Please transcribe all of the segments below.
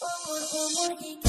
ikan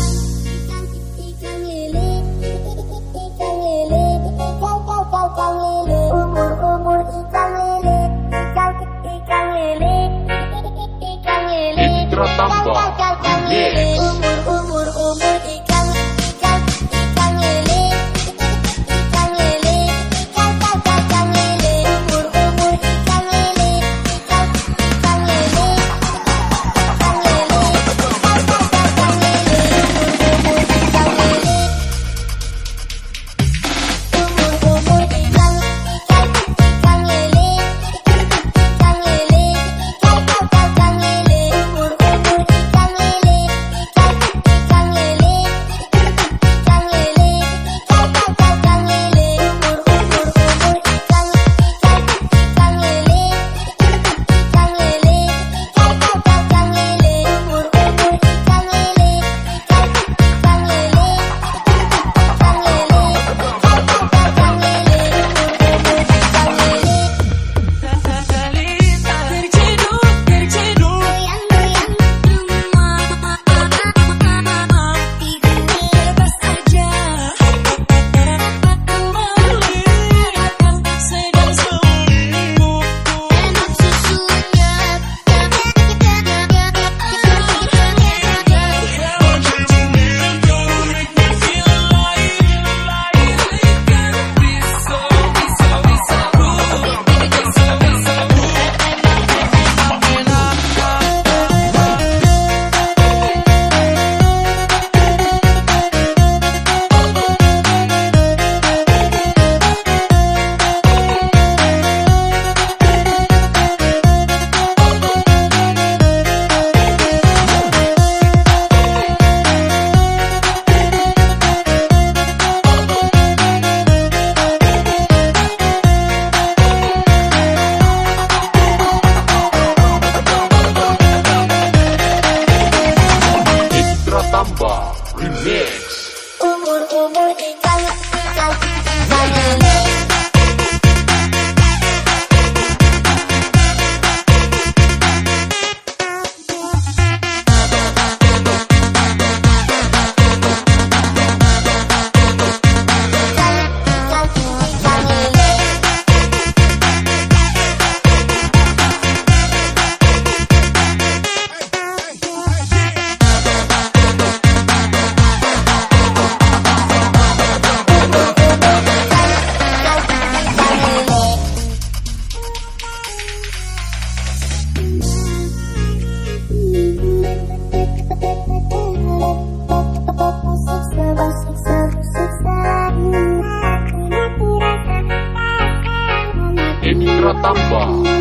tambor.